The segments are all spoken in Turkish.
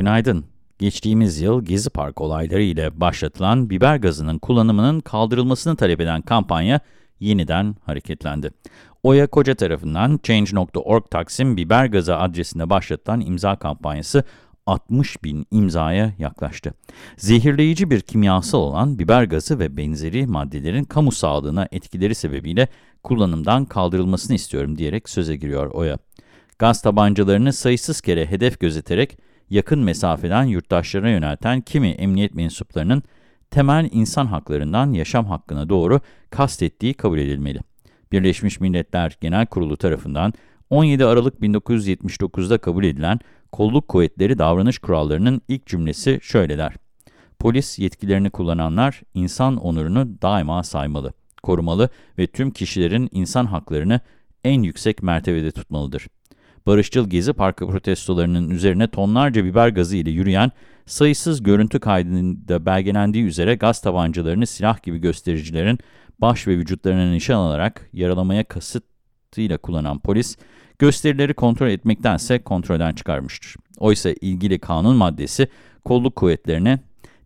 günaydın. Geçtiğimiz yıl Gezi Park olayları ile başlatılan biber gazının kullanımının kaldırılmasını talep eden kampanya yeniden hareketlendi. Oya Koca tarafından Change.org Taksim Biber Gazı adresinde başlatılan imza kampanyası 60 bin imzaya yaklaştı. Zehirleyici bir kimyasal olan biber gazı ve benzeri maddelerin kamu sağlığına etkileri sebebiyle kullanımdan kaldırılmasını istiyorum diyerek söze giriyor Oya. Gaz tabancalarını sayısız kere hedef gözeterek yakın mesafeden yurttaşlara yönelten kimi emniyet mensuplarının temel insan haklarından yaşam hakkına doğru kastettiği kabul edilmeli. Birleşmiş Milletler Genel Kurulu tarafından 17 Aralık 1979'da kabul edilen Kolluk Kuvvetleri Davranış Kurallarının ilk cümlesi şöyle der. Polis yetkilerini kullananlar insan onurunu daima saymalı, korumalı ve tüm kişilerin insan haklarını en yüksek mertebede tutmalıdır. Barışçıl Gezi Parkı protestolarının üzerine tonlarca biber gazı ile yürüyen, sayısız görüntü kaydında belgelendiği üzere gaz tabancalarını silah gibi göstericilerin baş ve vücutlarına nişan alarak yaralamaya kasıtıyla kullanan polis, gösterileri kontrol etmektense kontrolden çıkarmıştır. Oysa ilgili kanun maddesi kolluk kuvvetlerine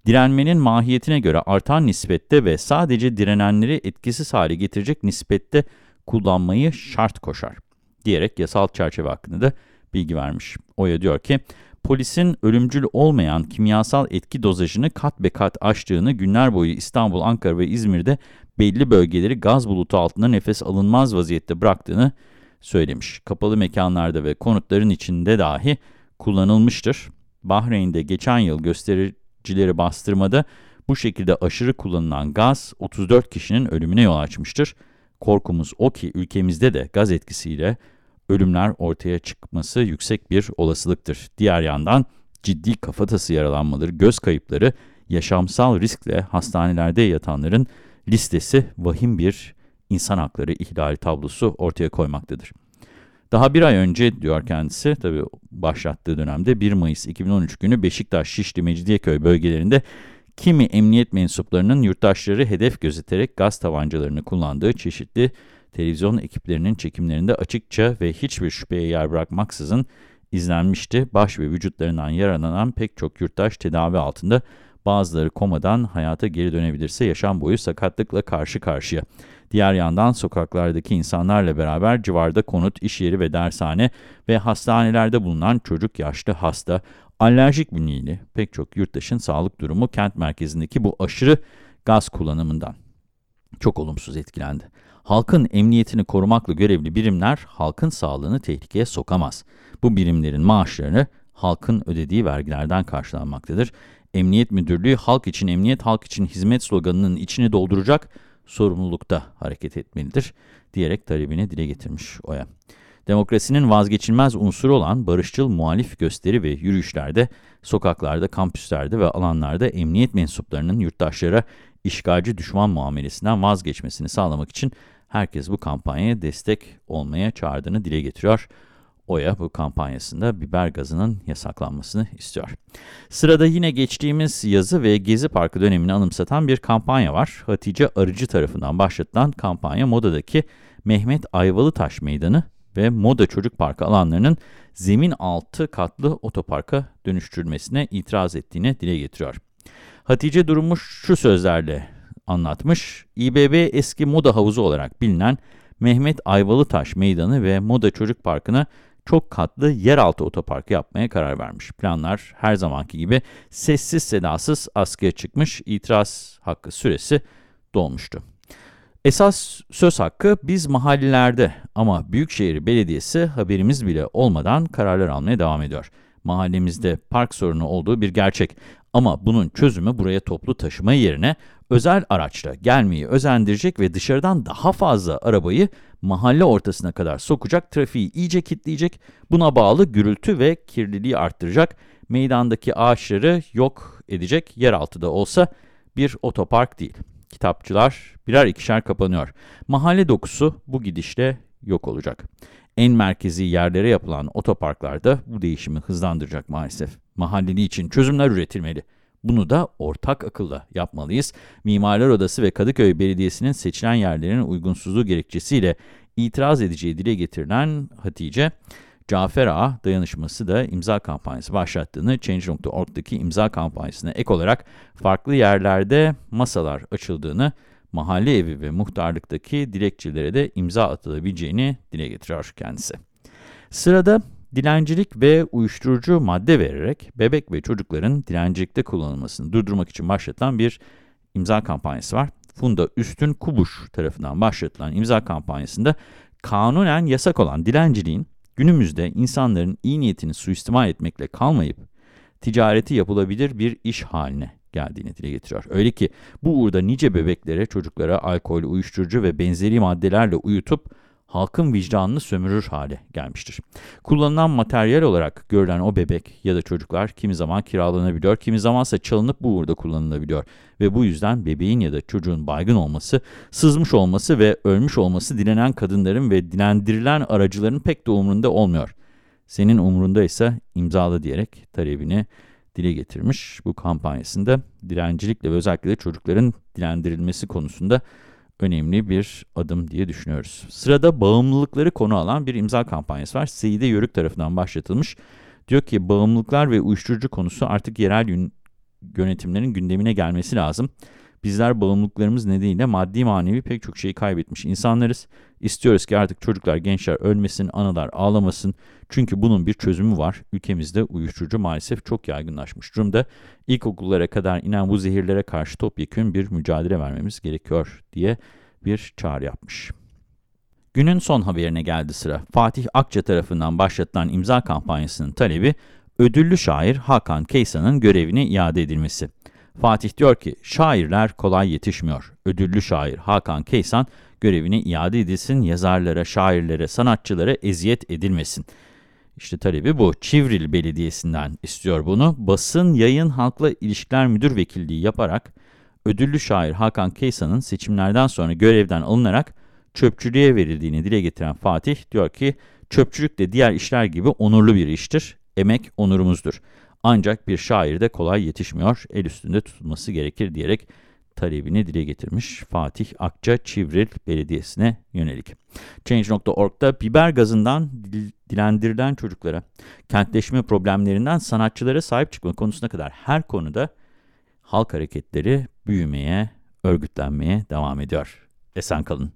direnmenin mahiyetine göre artan nispette ve sadece direnenleri etkisiz hale getirecek nispette kullanmayı şart koşar diyerek yasal çerçeve hakkında da bilgi vermiş. Oya diyor ki, polisin ölümcül olmayan kimyasal etki dozajını kat be kat aştığını günler boyu İstanbul, Ankara ve İzmir'de belli bölgeleri gaz bulutu altında nefes alınmaz vaziyette bıraktığını söylemiş. Kapalı mekanlarda ve konutların içinde dahi kullanılmıştır. Bahreyn'de geçen yıl göstericileri bastırmada bu şekilde aşırı kullanılan gaz 34 kişinin ölümüne yol açmıştır. Korkumuz o ki ülkemizde de gaz etkisiyle ölümler ortaya çıkması yüksek bir olasılıktır. Diğer yandan ciddi kafatası yaralanmaları, göz kayıpları, yaşamsal riskle hastanelerde yatanların listesi vahim bir insan hakları ihlali tablosu ortaya koymaktadır. Daha bir ay önce diyor kendisi, tabi başlattığı dönemde 1 Mayıs 2013 günü Beşiktaş, Şişli, Mecidiyeköy bölgelerinde kimi emniyet mensuplarının yurttaşları hedef gözeterek gaz tabancalarını kullandığı çeşitli televizyon ekiplerinin çekimlerinde açıkça ve hiçbir şüpheye yer bırakmaksızın izlenmişti. Baş ve vücutlarından yaralanan pek çok yurttaş tedavi altında bazıları komadan hayata geri dönebilirse yaşam boyu sakatlıkla karşı karşıya. Diğer yandan sokaklardaki insanlarla beraber civarda konut, iş yeri ve dershane ve hastanelerde bulunan çocuk, yaşlı, hasta, alerjik bünyeli pek çok yurttaşın sağlık durumu kent merkezindeki bu aşırı gaz kullanımından çok olumsuz etkilendi. Halkın emniyetini korumakla görevli birimler halkın sağlığını tehlikeye sokamaz. Bu birimlerin maaşlarını halkın ödediği vergilerden karşılanmaktadır. Emniyet Müdürlüğü halk için emniyet, halk için hizmet sloganının içini dolduracak sorumlulukta hareket etmelidir diyerek talebini dile getirmiş Oya. Demokrasinin vazgeçilmez unsuru olan barışçıl muhalif gösteri ve yürüyüşlerde, sokaklarda, kampüslerde ve alanlarda emniyet mensuplarının yurttaşlara işgalci düşman muamelesinden vazgeçmesini sağlamak için herkes bu kampanyaya destek olmaya çağırdığını dile getiriyor. Oya bu kampanyasında biber gazının yasaklanmasını istiyor. Sırada yine geçtiğimiz yazı ve Gezi Parkı dönemini anımsatan bir kampanya var. Hatice Arıcı tarafından başlatılan kampanya Moda'daki Mehmet Ayvalıtaş Meydanı ve Moda Çocuk Parkı alanlarının zemin altı katlı otoparka dönüştürülmesine itiraz ettiğini dile getiriyor. Hatice durumu şu sözlerle anlatmış. İBB eski moda havuzu olarak bilinen Mehmet Ayvalıtaş Meydanı ve Moda Çocuk Parkı'na çok katlı yeraltı otoparkı yapmaya karar vermiş. Planlar her zamanki gibi sessiz sedasız askıya çıkmış, itiraz hakkı süresi dolmuştu. Esas söz hakkı biz mahallelerde ama Büyükşehir Belediyesi haberimiz bile olmadan kararlar almaya devam ediyor. Mahallemizde park sorunu olduğu bir gerçek ama bunun çözümü buraya toplu taşıma yerine özel araçla gelmeyi özendirecek ve dışarıdan daha fazla arabayı mahalle ortasına kadar sokacak, trafiği iyice kitleyecek, buna bağlı gürültü ve kirliliği arttıracak, meydandaki ağaçları yok edecek, yeraltı da olsa bir otopark değil. Kitapçılar birer ikişer kapanıyor. Mahalle dokusu bu gidişle yok olacak. En merkezi yerlere yapılan otoparklarda bu değişimi hızlandıracak maalesef. Mahalleli için çözümler üretilmeli. Bunu da ortak akılla yapmalıyız. Mimarlar Odası ve Kadıköy Belediyesi'nin seçilen yerlerin uygunsuzluğu gerekçesiyle itiraz edeceği dile getirilen Hatice, Cafer Ağa dayanışması da imza kampanyası başlattığını, Change.org'daki imza kampanyasına ek olarak farklı yerlerde masalar açıldığını, mahalle evi ve muhtarlıktaki dilekçelere de imza atılabileceğini dile getiriyor kendisi. Sırada dilencilik ve uyuşturucu madde vererek bebek ve çocukların dilencilikte kullanılmasını durdurmak için başlatılan bir imza kampanyası var. Funda Üstün Kubuş tarafından başlatılan imza kampanyasında kanunen yasak olan dilenciliğin günümüzde insanların iyi niyetini suistimal etmekle kalmayıp ticareti yapılabilir bir iş haline geldiğini dile getiriyor. Öyle ki bu uğurda nice bebeklere, çocuklara alkol, uyuşturucu ve benzeri maddelerle uyutup halkın vicdanını sömürür hale gelmiştir. Kullanılan materyal olarak görülen o bebek ya da çocuklar kimi zaman kiralanabiliyor, kimi zamansa çalınıp bu uğurda kullanılabiliyor. Ve bu yüzden bebeğin ya da çocuğun baygın olması, sızmış olması ve ölmüş olması dilenen kadınların ve dilendirilen aracıların pek de umurunda olmuyor. Senin umurunda ise imzalı diyerek talebini dile getirmiş. Bu kampanyasında dilencilikle ve özellikle de çocukların dilendirilmesi konusunda önemli bir adım diye düşünüyoruz. Sırada bağımlılıkları konu alan bir imza kampanyası var. Seyide Yörük tarafından başlatılmış. Diyor ki bağımlılıklar ve uyuşturucu konusu artık yerel yönetimlerin gündemine gelmesi lazım. Bizler bağımlılıklarımız nedeniyle maddi manevi pek çok şeyi kaybetmiş insanlarız. İstiyoruz ki artık çocuklar, gençler ölmesin, analar ağlamasın. Çünkü bunun bir çözümü var. Ülkemizde uyuşturucu maalesef çok yaygınlaşmış durumda. İlkokullara kadar inen bu zehirlere karşı topyekun bir mücadele vermemiz gerekiyor diye bir çağrı yapmış. Günün son haberine geldi sıra. Fatih Akça tarafından başlatılan imza kampanyasının talebi, ödüllü şair Hakan Keysan'ın görevine iade edilmesi. Fatih diyor ki, şairler kolay yetişmiyor. Ödüllü şair Hakan Keysan görevine iade edilsin, yazarlara, şairlere, sanatçılara eziyet edilmesin. İşte talebi bu. Çivril Belediyesi'nden istiyor bunu. Basın Yayın Halkla İlişkiler Müdür Vekilliği yaparak ödüllü şair Hakan Keysan'ın seçimlerden sonra görevden alınarak çöpçülüğe verildiğini dile getiren Fatih diyor ki, çöpçülük de diğer işler gibi onurlu bir iştir. Emek onurumuzdur. Ancak bir şair de kolay yetişmiyor, el üstünde tutulması gerekir diyerek talebini dile getirmiş Fatih Akça Çivril Belediyesi'ne yönelik. Change.org'da biber gazından dilendirilen çocuklara, kentleşme problemlerinden sanatçılara sahip çıkma konusuna kadar her konuda halk hareketleri büyümeye, örgütlenmeye devam ediyor. Esen kalın.